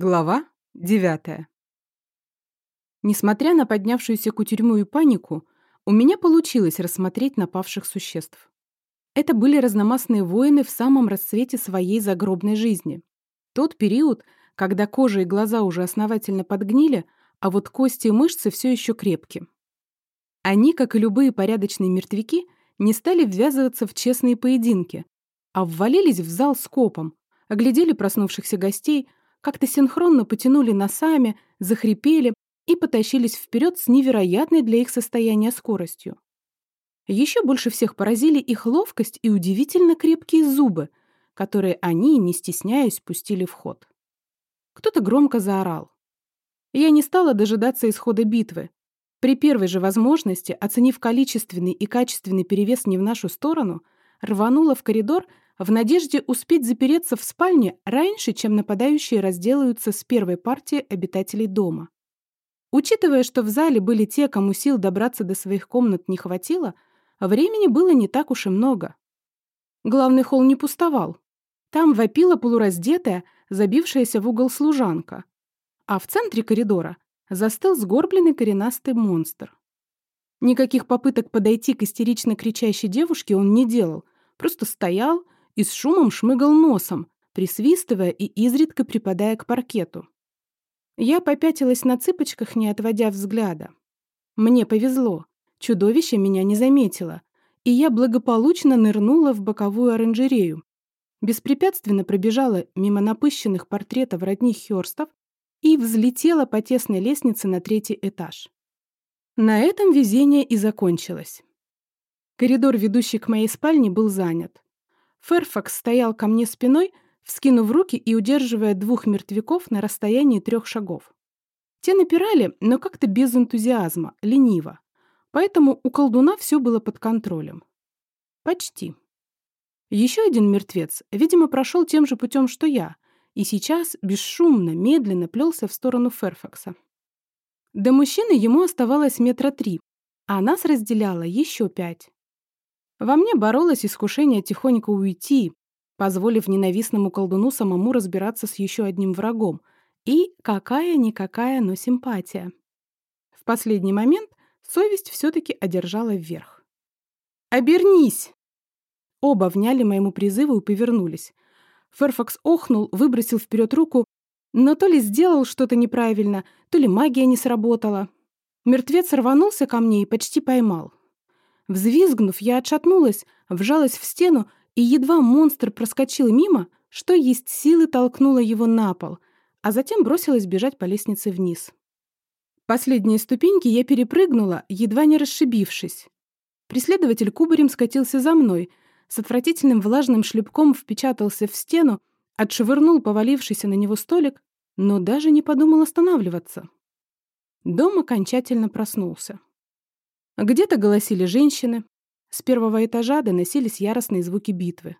Глава девятая. Несмотря на поднявшуюся кутерьму и панику, у меня получилось рассмотреть напавших существ. Это были разномастные воины в самом расцвете своей загробной жизни. Тот период, когда кожа и глаза уже основательно подгнили, а вот кости и мышцы все еще крепки. Они, как и любые порядочные мертвяки, не стали ввязываться в честные поединки, а ввалились в зал скопом, оглядели проснувшихся гостей, как-то синхронно потянули носами, захрипели и потащились вперед с невероятной для их состояния скоростью. Еще больше всех поразили их ловкость и удивительно крепкие зубы, которые они, не стесняясь, пустили в ход. Кто-то громко заорал. Я не стала дожидаться исхода битвы. При первой же возможности, оценив количественный и качественный перевес не в нашу сторону, рванула в коридор, в надежде успеть запереться в спальне раньше, чем нападающие разделаются с первой партией обитателей дома. Учитывая, что в зале были те, кому сил добраться до своих комнат не хватило, времени было не так уж и много. Главный холл не пустовал. Там вопила полураздетая, забившаяся в угол служанка. А в центре коридора застыл сгорбленный коренастый монстр. Никаких попыток подойти к истерично кричащей девушке он не делал, просто стоял, и с шумом шмыгал носом, присвистывая и изредка припадая к паркету. Я попятилась на цыпочках, не отводя взгляда. Мне повезло. Чудовище меня не заметило, и я благополучно нырнула в боковую оранжерею. Беспрепятственно пробежала мимо напыщенных портретов родних Хёрстов и взлетела по тесной лестнице на третий этаж. На этом везение и закончилось. Коридор, ведущий к моей спальне, был занят. Ферфакс стоял ко мне спиной, вскинув руки и удерживая двух мертвяков на расстоянии трех шагов. Те напирали, но как-то без энтузиазма, лениво. Поэтому у колдуна все было под контролем. Почти. Еще один мертвец, видимо, прошел тем же путем, что я, и сейчас бесшумно, медленно плелся в сторону Ферфакса. До мужчины ему оставалось метра три, а нас разделяло еще пять. Во мне боролось искушение тихонько уйти, позволив ненавистному колдуну самому разбираться с еще одним врагом. И какая-никакая, но симпатия. В последний момент совесть все-таки одержала вверх. «Обернись!» Оба вняли моему призыву и повернулись. Ферфакс охнул, выбросил вперед руку, но то ли сделал что-то неправильно, то ли магия не сработала. Мертвец рванулся ко мне и почти поймал. Взвизгнув, я отшатнулась, вжалась в стену, и едва монстр проскочил мимо, что есть силы толкнула его на пол, а затем бросилась бежать по лестнице вниз. Последние ступеньки я перепрыгнула, едва не расшибившись. Преследователь кубарем скатился за мной, с отвратительным влажным шлепком впечатался в стену, отшвырнул повалившийся на него столик, но даже не подумал останавливаться. Дом окончательно проснулся. Где-то голосили женщины. С первого этажа доносились яростные звуки битвы.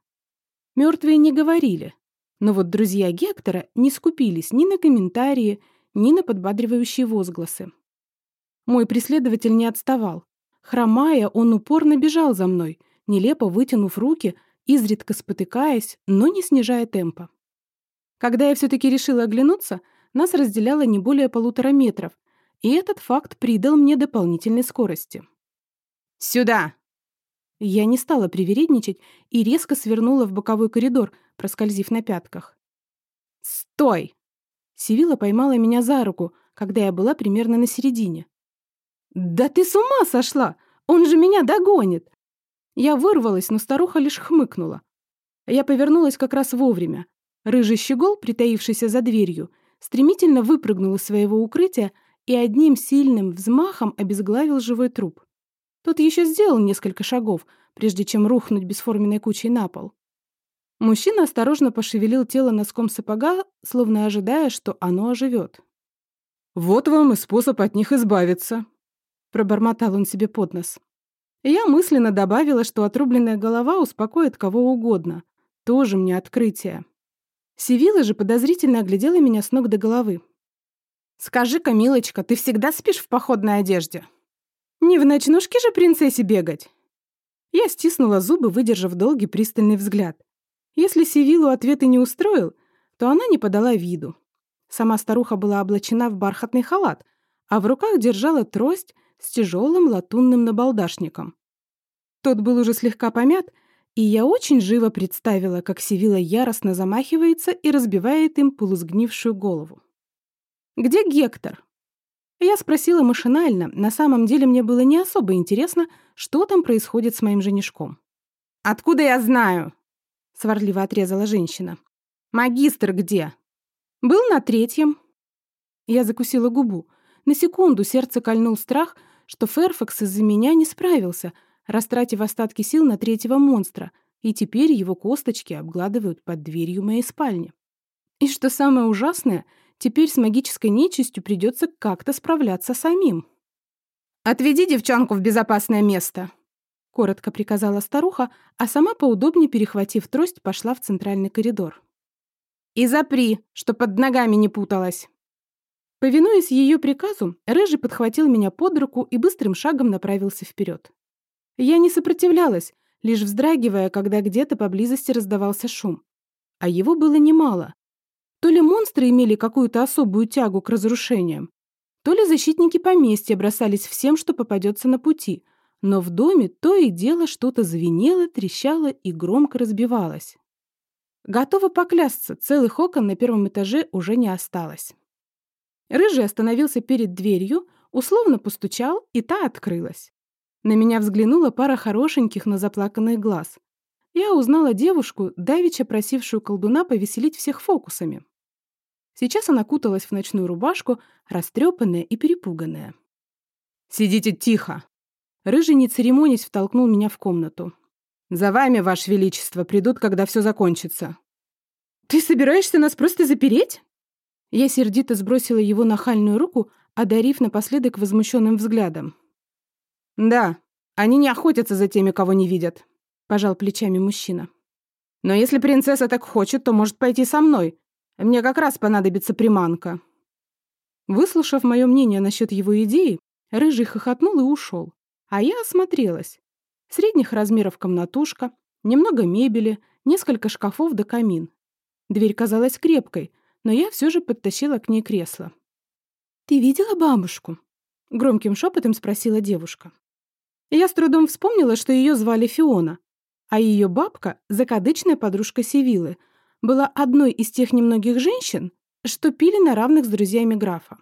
Мертвые не говорили, но вот друзья Гектора не скупились ни на комментарии, ни на подбадривающие возгласы. Мой преследователь не отставал. Хромая, он упорно бежал за мной, нелепо вытянув руки, изредка спотыкаясь, но не снижая темпа. Когда я все-таки решила оглянуться, нас разделяло не более полутора метров, и этот факт придал мне дополнительной скорости. «Сюда!» Я не стала привередничать и резко свернула в боковой коридор, проскользив на пятках. «Стой!» Сивила поймала меня за руку, когда я была примерно на середине. «Да ты с ума сошла! Он же меня догонит!» Я вырвалась, но старуха лишь хмыкнула. Я повернулась как раз вовремя. Рыжий щегол, притаившийся за дверью, стремительно выпрыгнул из своего укрытия и одним сильным взмахом обезглавил живой труп. Тот еще сделал несколько шагов, прежде чем рухнуть бесформенной кучей на пол. Мужчина осторожно пошевелил тело носком сапога, словно ожидая, что оно оживет. «Вот вам и способ от них избавиться», — пробормотал он себе под нос. Я мысленно добавила, что отрубленная голова успокоит кого угодно. Тоже мне открытие. Сивила же подозрительно оглядела меня с ног до головы. «Скажи-ка, милочка, ты всегда спишь в походной одежде?» «Не в ночнушке же принцессе бегать?» Я стиснула зубы, выдержав долгий пристальный взгляд. Если Сивилу ответ и не устроил, то она не подала виду. Сама старуха была облачена в бархатный халат, а в руках держала трость с тяжелым латунным набалдашником. Тот был уже слегка помят, и я очень живо представила, как Севила яростно замахивается и разбивает им полусгнившую голову. «Где Гектор?» Я спросила машинально, на самом деле мне было не особо интересно, что там происходит с моим женишком. «Откуда я знаю?» — сварливо отрезала женщина. «Магистр где?» «Был на третьем». Я закусила губу. На секунду сердце кольнул страх, что Ферфакс из-за меня не справился, растратив остатки сил на третьего монстра, и теперь его косточки обгладывают под дверью моей спальни. И что самое ужасное — Теперь с магической нечистью придется как-то справляться самим. «Отведи девчонку в безопасное место!» Коротко приказала старуха, а сама, поудобнее перехватив трость, пошла в центральный коридор. «И запри, что под ногами не путалась!» Повинуясь ее приказу, Рыжий подхватил меня под руку и быстрым шагом направился вперед. Я не сопротивлялась, лишь вздрагивая, когда где-то поблизости раздавался шум. А его было немало, то ли монстры имели какую-то особую тягу к разрушениям, то ли защитники поместья бросались всем, что попадется на пути, но в доме то и дело что-то звенело, трещало и громко разбивалось. Готова поклясться, целых окон на первом этаже уже не осталось. Рыжий остановился перед дверью, условно постучал, и та открылась. На меня взглянула пара хорошеньких, но заплаканных глаз. Я узнала девушку, давеча просившую колдуна повеселить всех фокусами. Сейчас она куталась в ночную рубашку, растрепанная и перепуганная. «Сидите тихо!» Рыжий, не церемонясь, втолкнул меня в комнату. «За вами, Ваше Величество, придут, когда все закончится». «Ты собираешься нас просто запереть?» Я сердито сбросила его нахальную руку, одарив напоследок возмущенным взглядом. «Да, они не охотятся за теми, кого не видят», — пожал плечами мужчина. «Но если принцесса так хочет, то может пойти со мной. Мне как раз понадобится приманка». Выслушав мое мнение насчет его идеи, Рыжий хохотнул и ушел. А я осмотрелась. Средних размеров комнатушка, немного мебели, несколько шкафов да камин. Дверь казалась крепкой, но я все же подтащила к ней кресло. «Ты видела бабушку?» — громким шепотом спросила девушка. Я с трудом вспомнила, что ее звали Фиона, а ее бабка — закадычная подружка Севилы, была одной из тех немногих женщин, что пили на равных с друзьями графа.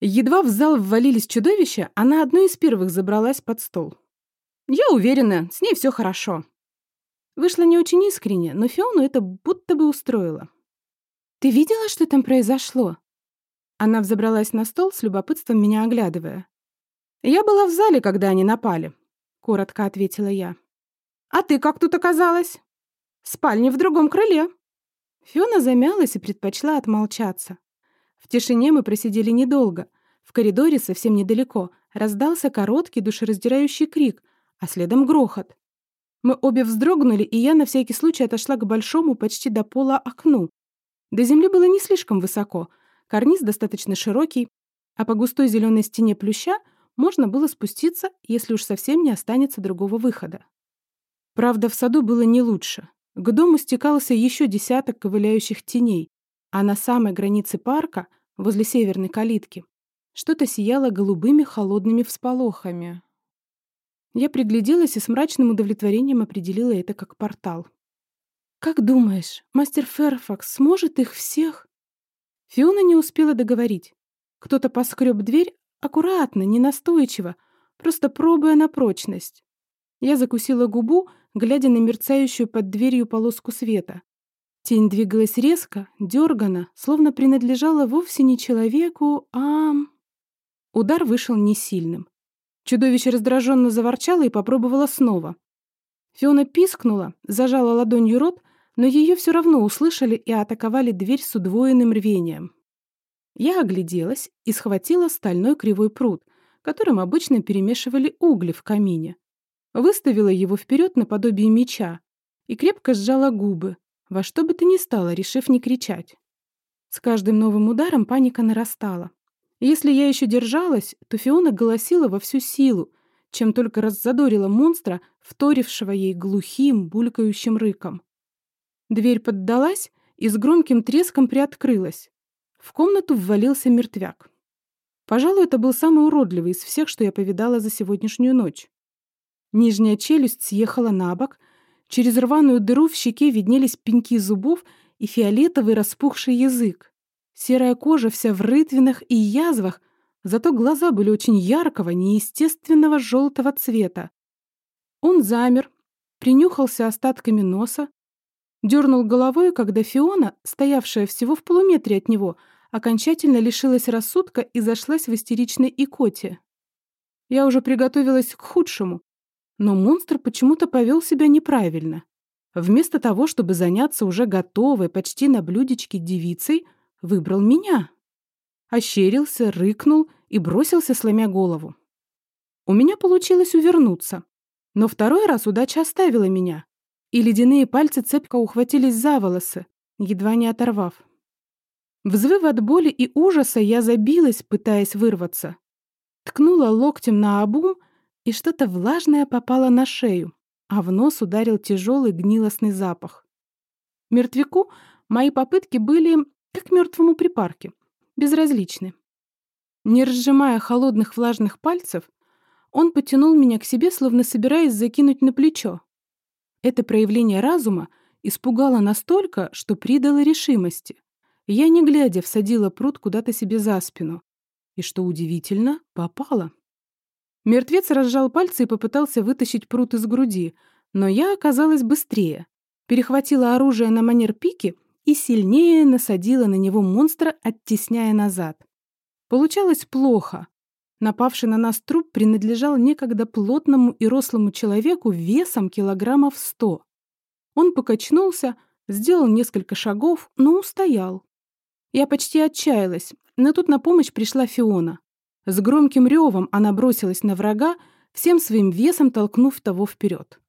Едва в зал ввалились чудовища, она одной из первых забралась под стол. «Я уверена, с ней все хорошо». Вышло не очень искренне, но Фиону это будто бы устроило. «Ты видела, что там произошло?» Она взобралась на стол, с любопытством меня оглядывая. «Я была в зале, когда они напали», — коротко ответила я. «А ты как тут оказалась?» «В спальне в другом крыле», Фиона замялась и предпочла отмолчаться. В тишине мы просидели недолго. В коридоре совсем недалеко раздался короткий душераздирающий крик, а следом грохот. Мы обе вздрогнули, и я на всякий случай отошла к большому, почти до пола окну. До земли было не слишком высоко, карниз достаточно широкий, а по густой зеленой стене плюща можно было спуститься, если уж совсем не останется другого выхода. Правда, в саду было не лучше. К дому стекался еще десяток ковыляющих теней, а на самой границе парка, возле северной калитки, что-то сияло голубыми холодными всполохами. Я пригляделась и с мрачным удовлетворением определила это как портал. «Как думаешь, мастер Ферфакс сможет их всех?» Фиона не успела договорить. Кто-то поскреб дверь аккуратно, ненастойчиво, просто пробуя на прочность. Я закусила губу, глядя на мерцающую под дверью полоску света. Тень двигалась резко, дергано, словно принадлежала вовсе не человеку, а... Удар вышел не сильным. Чудовище раздраженно заворчало и попробовало снова. Фиона пискнула, зажала ладонью рот, но ее все равно услышали и атаковали дверь с удвоенным рвением. Я огляделась и схватила стальной кривой пруд, которым обычно перемешивали угли в камине выставила его вперед наподобие меча и крепко сжала губы, во что бы то ни стало, решив не кричать. С каждым новым ударом паника нарастала. если я еще держалась, то Фиона голосила во всю силу, чем только раззадорила монстра, вторившего ей глухим, булькающим рыком. Дверь поддалась и с громким треском приоткрылась. В комнату ввалился мертвяк. Пожалуй, это был самый уродливый из всех, что я повидала за сегодняшнюю ночь. Нижняя челюсть съехала на бок, через рваную дыру в щеке виднелись пеньки зубов и фиолетовый распухший язык. Серая кожа вся в рытвинах и язвах, зато глаза были очень яркого, неестественного желтого цвета. Он замер, принюхался остатками носа, дернул головой, когда Фиона, стоявшая всего в полуметре от него, окончательно лишилась рассудка и зашлась в истеричной икоте. Я уже приготовилась к худшему, но монстр почему-то повел себя неправильно. Вместо того, чтобы заняться уже готовой, почти на блюдечке девицей, выбрал меня. Ощерился, рыкнул и бросился, сломя голову. У меня получилось увернуться, но второй раз удача оставила меня, и ледяные пальцы цепко ухватились за волосы, едва не оторвав. Взвыв от боли и ужаса, я забилась, пытаясь вырваться. Ткнула локтем на обум, и что-то влажное попало на шею, а в нос ударил тяжелый гнилостный запах. Мертвяку мои попытки были, как мертвому припарке, безразличны. Не разжимая холодных влажных пальцев, он потянул меня к себе, словно собираясь закинуть на плечо. Это проявление разума испугало настолько, что придало решимости. Я, не глядя, всадила пруд куда-то себе за спину. И, что удивительно, попала. Мертвец разжал пальцы и попытался вытащить пруд из груди, но я оказалась быстрее. Перехватила оружие на манер пики и сильнее насадила на него монстра, оттесняя назад. Получалось плохо. Напавший на нас труп принадлежал некогда плотному и рослому человеку весом килограммов сто. Он покачнулся, сделал несколько шагов, но устоял. Я почти отчаялась, но тут на помощь пришла Фиона. С громким ревом она бросилась на врага, всем своим весом толкнув того вперед.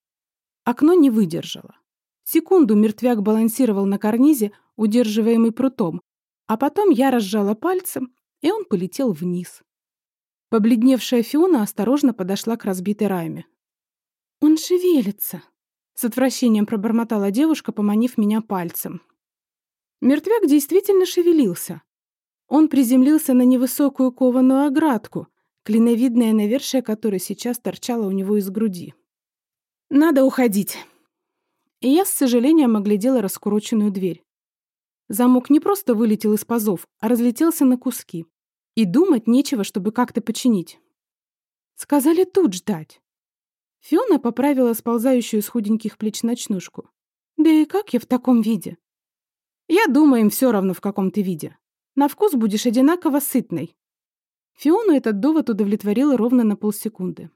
Окно не выдержало. Секунду мертвяк балансировал на карнизе, удерживаемый прутом, а потом я разжала пальцем, и он полетел вниз. Побледневшая Фиона осторожно подошла к разбитой раме. «Он шевелится!» — с отвращением пробормотала девушка, поманив меня пальцем. Мертвяк действительно шевелился. Он приземлился на невысокую кованую оградку, клиновидное навершие которой сейчас торчало у него из груди. «Надо уходить!» И я с сожалением оглядела раскуроченную дверь. Замок не просто вылетел из пазов, а разлетелся на куски. И думать нечего, чтобы как-то починить. Сказали тут ждать. Фиона поправила сползающую с худеньких плеч ночнушку. Да и как я в таком виде? Я думаю, им все равно, в каком ты виде. На вкус будешь одинаково сытной. Фиону этот довод удовлетворил ровно на полсекунды.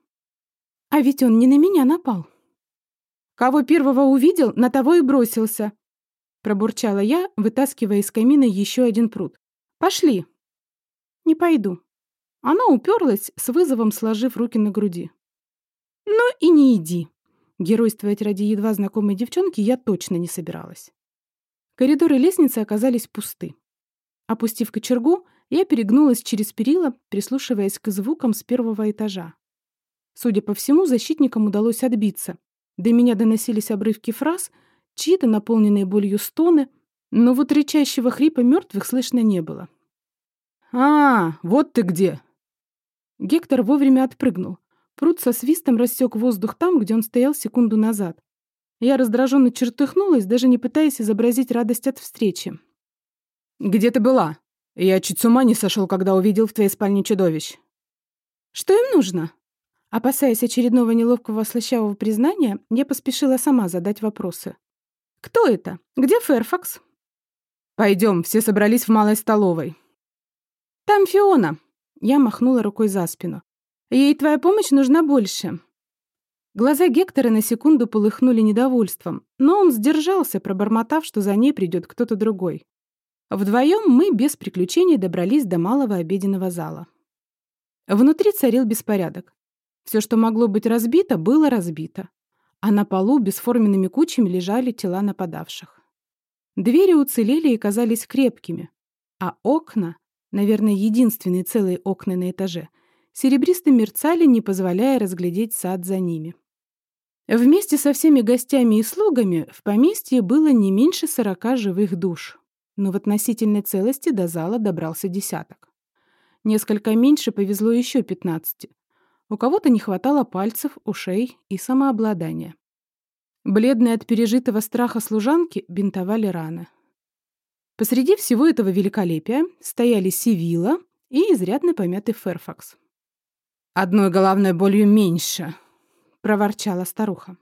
А ведь он не на меня напал. Кого первого увидел, на того и бросился. Пробурчала я, вытаскивая из камина еще один пруд. Пошли. Не пойду. Она уперлась, с вызовом сложив руки на груди. Ну и не иди. Геройствовать ради едва знакомой девчонки я точно не собиралась. Коридоры лестницы оказались пусты. Опустив кочергу, я перегнулась через перила, прислушиваясь к звукам с первого этажа. Судя по всему, защитникам удалось отбиться. До меня доносились обрывки фраз, чьи-то наполненные болью стоны, но вот рычащего хрипа мертвых слышно не было. «А, вот ты где!» Гектор вовремя отпрыгнул. Пруд со свистом рассек воздух там, где он стоял секунду назад. Я раздраженно чертыхнулась, даже не пытаясь изобразить радость от встречи. «Где ты была? Я чуть с ума не сошел, когда увидел в твоей спальне чудовищ». «Что им нужно?» Опасаясь очередного неловкого слащавого признания, я поспешила сама задать вопросы. «Кто это? Где Ферфакс?» «Пойдем, все собрались в малой столовой». «Там Фиона!» Я махнула рукой за спину. «Ей твоя помощь нужна больше. Глаза Гектора на секунду полыхнули недовольством, но он сдержался, пробормотав, что за ней придет кто-то другой. Вдвоем мы без приключений добрались до малого обеденного зала. Внутри царил беспорядок. Все, что могло быть разбито, было разбито. А на полу бесформенными кучами лежали тела нападавших. Двери уцелели и казались крепкими, а окна, наверное, единственные целые окна на этаже, серебристо мерцали, не позволяя разглядеть сад за ними. Вместе со всеми гостями и слугами в поместье было не меньше сорока живых душ. Но в относительной целости до зала добрался десяток. Несколько меньше повезло еще пятнадцати. У кого-то не хватало пальцев, ушей и самообладания. Бледные от пережитого страха служанки бинтовали раны. Посреди всего этого великолепия стояли Сивила и изрядно помятый Ферфакс. «Одной головной болью меньше», — проворчала старуха.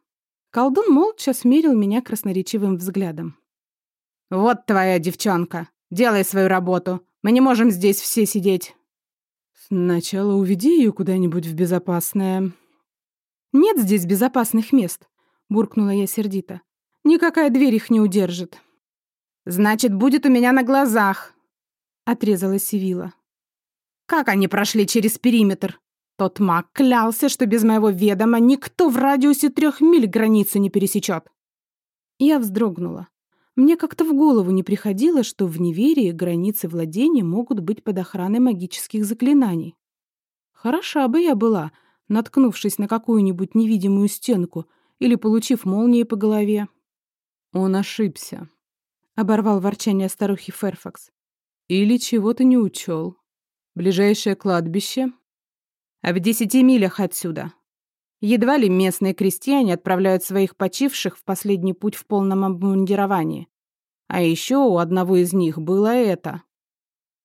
Колдун молча смерил меня красноречивым взглядом. «Вот твоя девчонка. Делай свою работу. Мы не можем здесь все сидеть». «Сначала уведи ее куда-нибудь в безопасное...» «Нет здесь безопасных мест», — буркнула я сердито. «Никакая дверь их не удержит». «Значит, будет у меня на глазах», — отрезала Сивила. «Как они прошли через периметр? Тот маг клялся, что без моего ведома никто в радиусе трех миль границу не пересечет. Я вздрогнула. Мне как-то в голову не приходило, что в неверии границы владения могут быть под охраной магических заклинаний. Хороша бы я была, наткнувшись на какую-нибудь невидимую стенку или получив молнией по голове. Он ошибся. Оборвал ворчание старухи Ферфакс. Или чего-то не учел. Ближайшее кладбище а в десяти милях отсюда. Едва ли местные крестьяне отправляют своих почивших в последний путь в полном обмундировании. А еще у одного из них было это.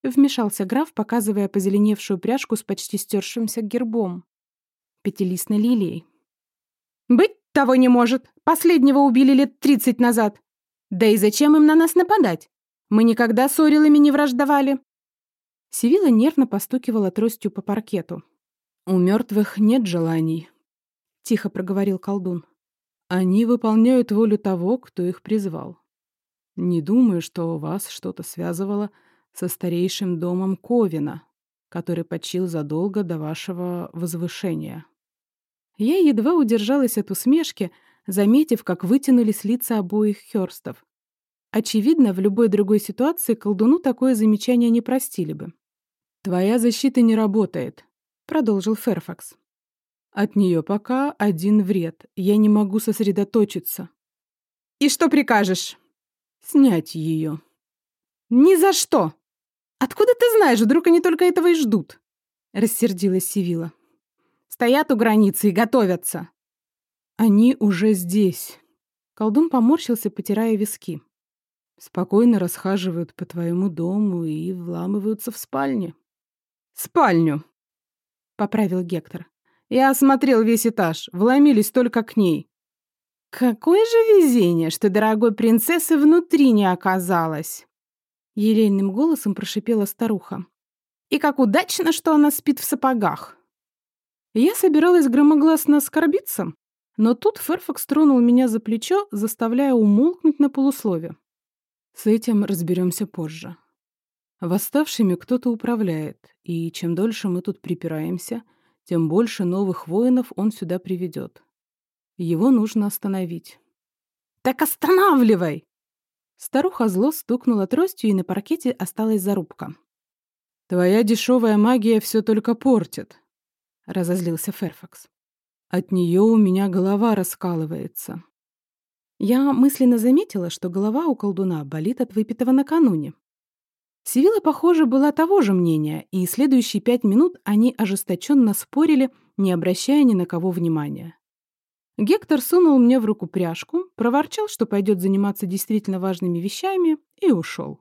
Вмешался граф, показывая позеленевшую пряжку с почти стершимся гербом. Пятилистной лилией. «Быть того не может! Последнего убили лет тридцать назад! Да и зачем им на нас нападать? Мы никогда с орелами не враждовали!» Сивила нервно постукивала тростью по паркету. «У мертвых нет желаний», — тихо проговорил колдун. «Они выполняют волю того, кто их призвал. Не думаю, что у вас что-то связывало со старейшим домом Ковина, который почил задолго до вашего возвышения». Я едва удержалась от усмешки, заметив, как вытянулись лица обоих Хёрстов. Очевидно, в любой другой ситуации колдуну такое замечание не простили бы. «Твоя защита не работает», продолжил Ферфакс. От нее пока один вред. Я не могу сосредоточиться. И что прикажешь? Снять ее. Ни за что. Откуда ты знаешь, вдруг они только этого и ждут? Рассердилась Сивила. Стоят у границы и готовятся. Они уже здесь. Колдун поморщился, потирая виски. Спокойно расхаживают по твоему дому и вламываются в спальню. Спальню, поправил Гектор. «Я осмотрел весь этаж, вломились только к ней». «Какое же везение, что дорогой принцессы внутри не оказалось!» Елейным голосом прошипела старуха. «И как удачно, что она спит в сапогах!» Я собиралась громогласно оскорбиться, но тут Ферфакс тронул меня за плечо, заставляя умолкнуть на полуслове. «С этим разберемся позже. Восставшими кто-то управляет, и чем дольше мы тут припираемся, тем больше новых воинов он сюда приведет. Его нужно остановить. «Так останавливай!» Старуха зло стукнула тростью, и на паркете осталась зарубка. «Твоя дешевая магия все только портит», — разозлился Ферфакс. «От нее у меня голова раскалывается». Я мысленно заметила, что голова у колдуна болит от выпитого накануне. Сивила, похоже, была того же мнения, и следующие пять минут они ожесточенно спорили, не обращая ни на кого внимания. Гектор сунул мне в руку пряжку, проворчал, что пойдет заниматься действительно важными вещами, и ушел.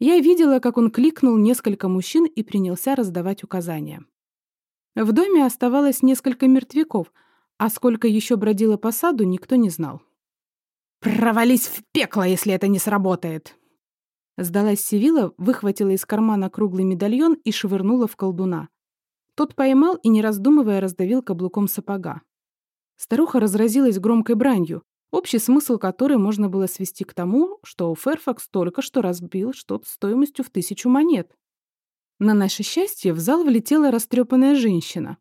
Я видела, как он кликнул несколько мужчин и принялся раздавать указания. В доме оставалось несколько мертвяков, а сколько еще бродило по саду, никто не знал. «Провались в пекло, если это не сработает!» Сдалась Сивила, выхватила из кармана круглый медальон и швырнула в колдуна. Тот поймал и, не раздумывая, раздавил каблуком сапога. Старуха разразилась громкой бранью, общий смысл которой можно было свести к тому, что Ферфакс только что разбил что-то стоимостью в тысячу монет. На наше счастье в зал влетела растрепанная женщина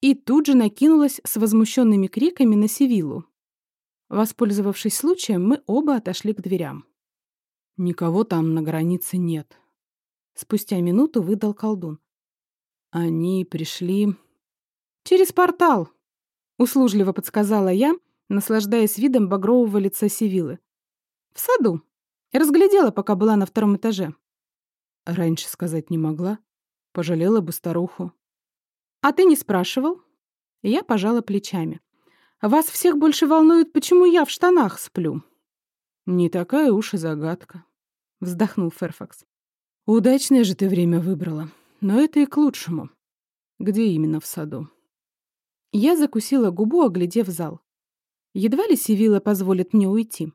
и тут же накинулась с возмущенными криками на Сивилу. Воспользовавшись случаем, мы оба отошли к дверям. Никого там на границе нет. Спустя минуту выдал колдун. Они пришли... Через портал, услужливо подсказала я, наслаждаясь видом багрового лица Сивилы. В саду. Разглядела, пока была на втором этаже. Раньше сказать не могла. Пожалела бы старуху. А ты не спрашивал? Я пожала плечами. Вас всех больше волнует, почему я в штанах сплю. Не такая уж и загадка. Вздохнул Ферфакс. Удачное же ты время выбрала. Но это и к лучшему. Где именно в саду? Я закусила губу, оглядев зал. Едва ли Сивила позволит мне уйти.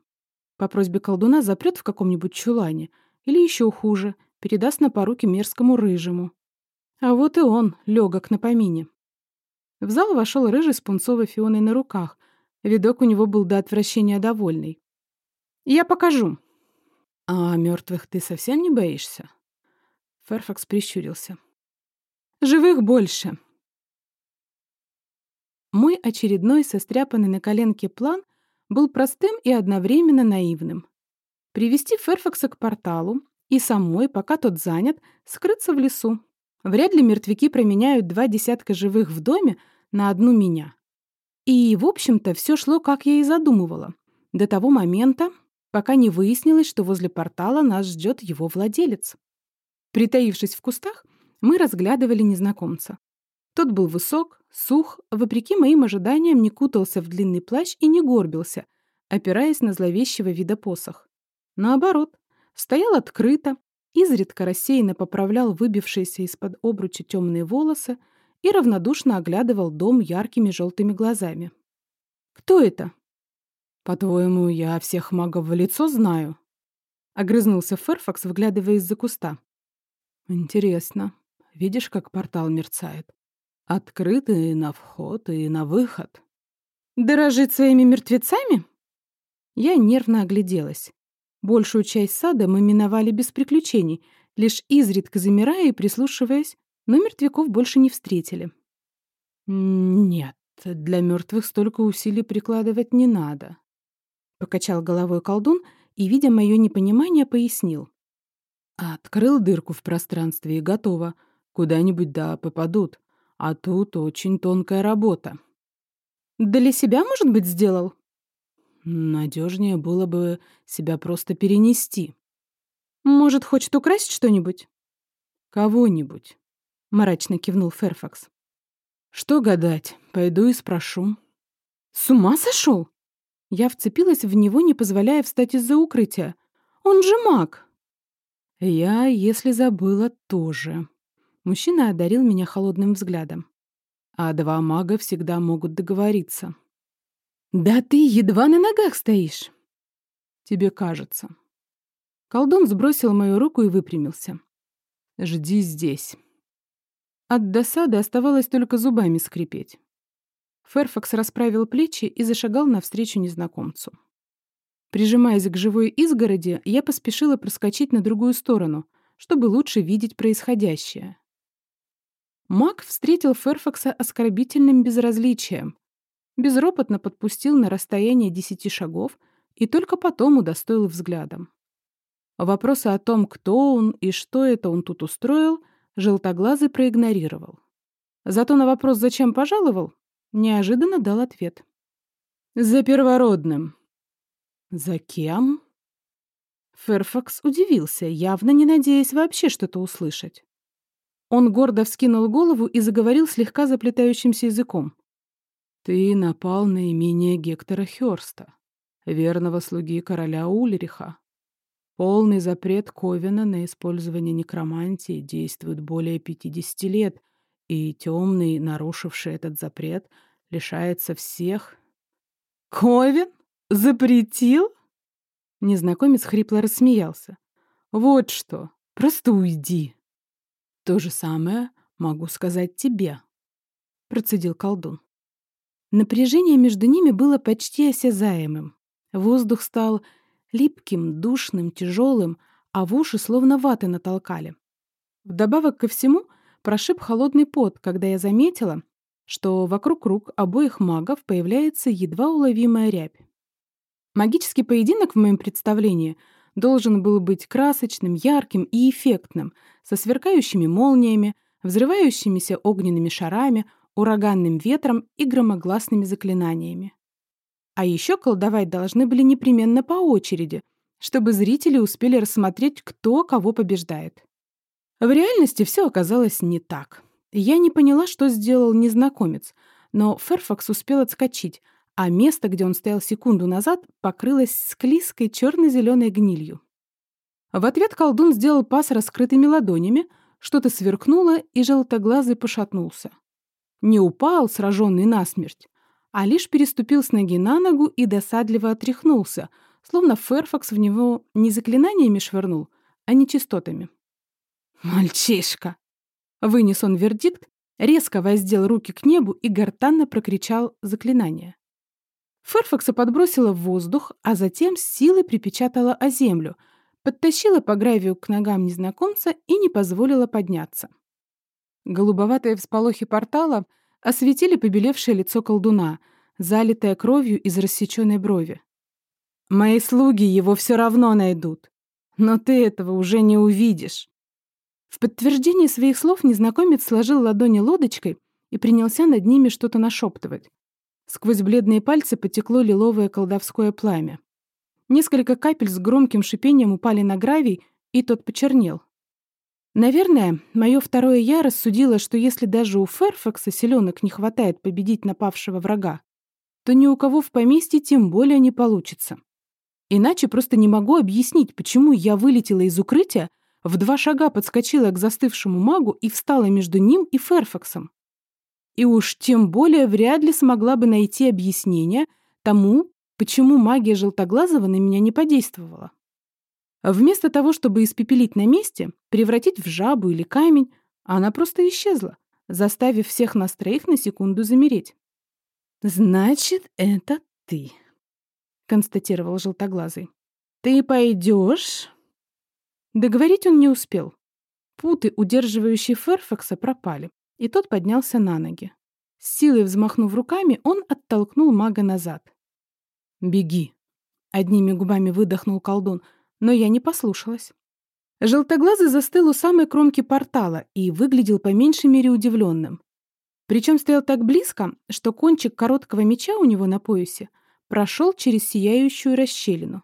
По просьбе колдуна запрет в каком-нибудь чулане. Или еще хуже, передаст на поруки мерзкому рыжему. А вот и он, легок на помине. В зал вошел рыжий с пунцовой фионой на руках. Видок у него был до отвращения довольный. «Я покажу». «А мертвых ты совсем не боишься?» Ферфакс прищурился. «Живых больше». Мой очередной состряпанный на коленке план был простым и одновременно наивным. Привести Ферфакса к порталу и самой, пока тот занят, скрыться в лесу. Вряд ли мертвяки променяют два десятка живых в доме на одну меня. И, в общем-то, все шло, как я и задумывала. До того момента, пока не выяснилось, что возле портала нас ждет его владелец. Притаившись в кустах, мы разглядывали незнакомца. Тот был высок, сух, вопреки моим ожиданиям не кутался в длинный плащ и не горбился, опираясь на зловещего вида посох. Наоборот, стоял открыто, изредка рассеянно поправлял выбившиеся из-под обруча темные волосы и равнодушно оглядывал дом яркими желтыми глазами. «Кто это?» «По-твоему, я всех магов в лицо знаю?» — огрызнулся Ферфакс, выглядывая из-за куста. «Интересно. Видишь, как портал мерцает? Открытый на вход и на выход». «Дорожит своими мертвецами?» Я нервно огляделась. Большую часть сада мы миновали без приключений, лишь изредка замирая и прислушиваясь, но мертвяков больше не встретили. «Нет, для мертвых столько усилий прикладывать не надо», — покачал головой колдун и, видя мое непонимание, пояснил. «Открыл дырку в пространстве и готово. Куда-нибудь да попадут. А тут очень тонкая работа». «Для себя, может быть, сделал?» Надежнее было бы себя просто перенести. Может, хочет украсть что-нибудь? Кого-нибудь, мрачно кивнул Ферфакс. Что гадать, пойду и спрошу. С ума сошел? Я вцепилась в него, не позволяя встать из-за укрытия. Он же маг. Я, если забыла, тоже. Мужчина одарил меня холодным взглядом. А два мага всегда могут договориться. «Да ты едва на ногах стоишь!» «Тебе кажется». Колдун сбросил мою руку и выпрямился. «Жди здесь». От досады оставалось только зубами скрипеть. Ферфакс расправил плечи и зашагал навстречу незнакомцу. Прижимаясь к живой изгороди, я поспешила проскочить на другую сторону, чтобы лучше видеть происходящее. Маг встретил Ферфакса оскорбительным безразличием, безропотно подпустил на расстояние десяти шагов и только потом удостоил взглядом. Вопросы о том, кто он и что это он тут устроил, желтоглазый проигнорировал. Зато на вопрос «зачем пожаловал?» Неожиданно дал ответ. «За первородным». «За кем?» Ферфакс удивился, явно не надеясь вообще что-то услышать. Он гордо вскинул голову и заговорил слегка заплетающимся языком. Ты напал на имение Гектора Хёрста, верного слуги короля Ульриха. Полный запрет Ковина на использование некромантии действует более 50 лет, и темный, нарушивший этот запрет, лишается всех... «Ковин? Запретил?» Незнакомец хрипло рассмеялся. «Вот что, просто уйди». «То же самое могу сказать тебе», — процедил колдун. Напряжение между ними было почти осязаемым. Воздух стал липким, душным, тяжелым, а в уши словно ваты натолкали. Вдобавок ко всему прошиб холодный пот, когда я заметила, что вокруг рук обоих магов появляется едва уловимая рябь. Магический поединок в моем представлении должен был быть красочным, ярким и эффектным, со сверкающими молниями, взрывающимися огненными шарами, ураганным ветром и громогласными заклинаниями. А еще колдовать должны были непременно по очереди, чтобы зрители успели рассмотреть, кто кого побеждает. В реальности все оказалось не так. Я не поняла, что сделал незнакомец, но Ферфакс успел отскочить, а место, где он стоял секунду назад, покрылось склизкой черно-зеленой гнилью. В ответ колдун сделал пас раскрытыми ладонями, что-то сверкнуло, и желтоглазый пошатнулся. Не упал, сраженный насмерть, а лишь переступил с ноги на ногу и досадливо отряхнулся, словно Ферфакс в него не заклинаниями швырнул, а нечистотами. «Мальчишка!» — вынес он вердикт, резко воздел руки к небу и гортанно прокричал заклинание. Ферфакса подбросила в воздух, а затем с силой припечатала о землю, подтащила по гравию к ногам незнакомца и не позволила подняться. Голубоватые всполохи портала осветили побелевшее лицо колдуна, залитое кровью из рассеченной брови. «Мои слуги его все равно найдут, но ты этого уже не увидишь». В подтверждение своих слов незнакомец сложил ладони лодочкой и принялся над ними что-то нашептывать. Сквозь бледные пальцы потекло лиловое колдовское пламя. Несколько капель с громким шипением упали на гравий, и тот почернел. Наверное, мое второе «я» рассудило, что если даже у Ферфакса селенок не хватает победить напавшего врага, то ни у кого в поместье тем более не получится. Иначе просто не могу объяснить, почему я вылетела из укрытия, в два шага подскочила к застывшему магу и встала между ним и Ферфаксом. И уж тем более вряд ли смогла бы найти объяснение тому, почему магия Желтоглазого на меня не подействовала. Вместо того, чтобы испепелить на месте, превратить в жабу или камень, она просто исчезла, заставив всех нас троих на секунду замереть. «Значит, это ты», — констатировал Желтоглазый. «Ты пойдешь?» Договорить он не успел. Путы, удерживающие Ферфакса, пропали, и тот поднялся на ноги. С силой взмахнув руками, он оттолкнул мага назад. «Беги!» — одними губами выдохнул колдун — но я не послушалась. Желтоглазый застыл у самой кромки портала и выглядел по меньшей мере удивленным. Причем стоял так близко, что кончик короткого меча у него на поясе прошел через сияющую расщелину.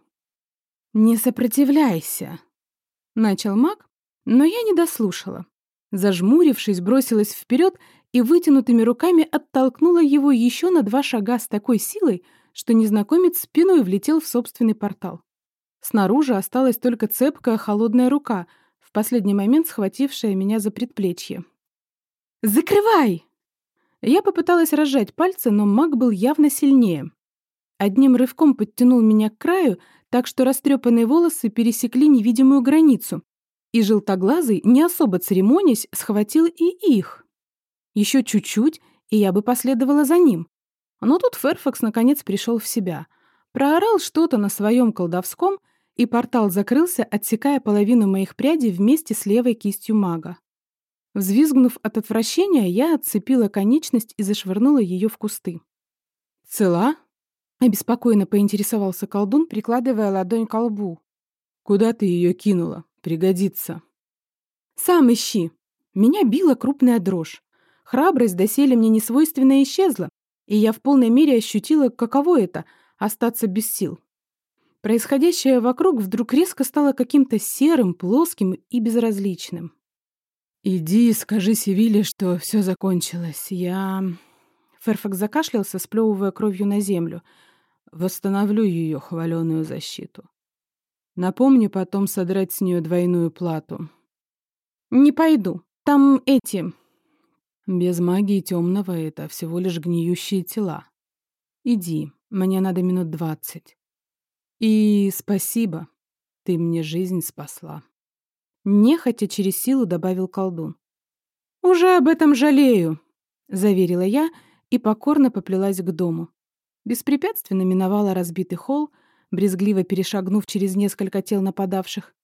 «Не сопротивляйся!» — начал маг, но я не дослушала. Зажмурившись, бросилась вперед и вытянутыми руками оттолкнула его еще на два шага с такой силой, что незнакомец спиной влетел в собственный портал. Снаружи осталась только цепкая холодная рука, в последний момент схватившая меня за предплечье. «Закрывай!» Я попыталась разжать пальцы, но маг был явно сильнее. Одним рывком подтянул меня к краю, так что растрепанные волосы пересекли невидимую границу, и желтоглазый, не особо церемонясь, схватил и их. Еще чуть-чуть, и я бы последовала за ним. Но тут Ферфакс наконец пришел в себя. Проорал что-то на своем колдовском — и портал закрылся, отсекая половину моих прядей вместе с левой кистью мага. Взвизгнув от отвращения, я отцепила конечность и зашвырнула ее в кусты. «Цела?» — обеспокоенно поинтересовался колдун, прикладывая ладонь к лбу. «Куда ты ее кинула? Пригодится». «Сам ищи!» Меня била крупная дрожь. Храбрость доселе мне несвойственно исчезла, и я в полной мере ощутила, каково это — остаться без сил. Происходящее вокруг вдруг резко стало каким-то серым, плоским и безразличным. «Иди и скажи Севиле, что все закончилось. Я...» Ферфакс закашлялся, сплевывая кровью на землю. «Восстановлю ее хваленую защиту. Напомни потом содрать с нее двойную плату». «Не пойду. Там эти...» «Без магии темного это всего лишь гниющие тела. Иди, мне надо минут двадцать». И спасибо, ты мне жизнь спасла. Нехотя через силу добавил колдун. «Уже об этом жалею», — заверила я и покорно поплелась к дому. Беспрепятственно миновала разбитый холл, брезгливо перешагнув через несколько тел нападавших,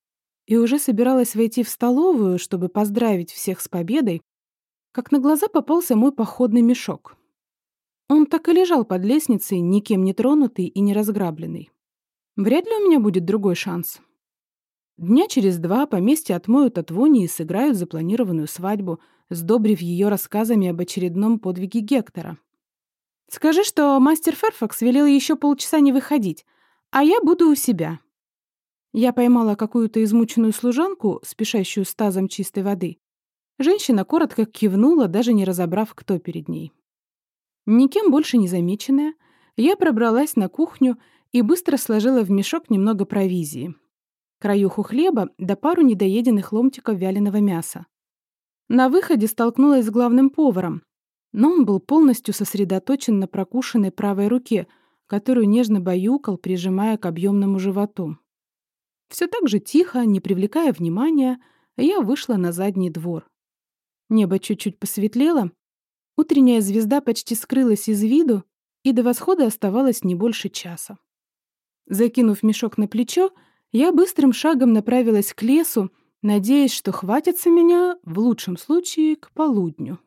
и уже собиралась войти в столовую, чтобы поздравить всех с победой, как на глаза попался мой походный мешок. Он так и лежал под лестницей, никем не тронутый и не разграбленный. Вряд ли у меня будет другой шанс. Дня через два поместье отмоют от вони и сыграют запланированную свадьбу, сдобрив ее рассказами об очередном подвиге Гектора. Скажи, что мастер Ферфакс велел еще полчаса не выходить, а я буду у себя. Я поймала какую-то измученную служанку, спешащую с тазом чистой воды. Женщина коротко кивнула, даже не разобрав, кто перед ней. Никем больше не замеченная, я пробралась на кухню и быстро сложила в мешок немного провизии. Краюху хлеба да пару недоеденных ломтиков вяленого мяса. На выходе столкнулась с главным поваром, но он был полностью сосредоточен на прокушенной правой руке, которую нежно баюкал, прижимая к объемному животу. Все так же тихо, не привлекая внимания, я вышла на задний двор. Небо чуть-чуть посветлело, утренняя звезда почти скрылась из виду, и до восхода оставалось не больше часа. Закинув мешок на плечо, я быстрым шагом направилась к лесу, надеясь, что хватится меня, в лучшем случае, к полудню.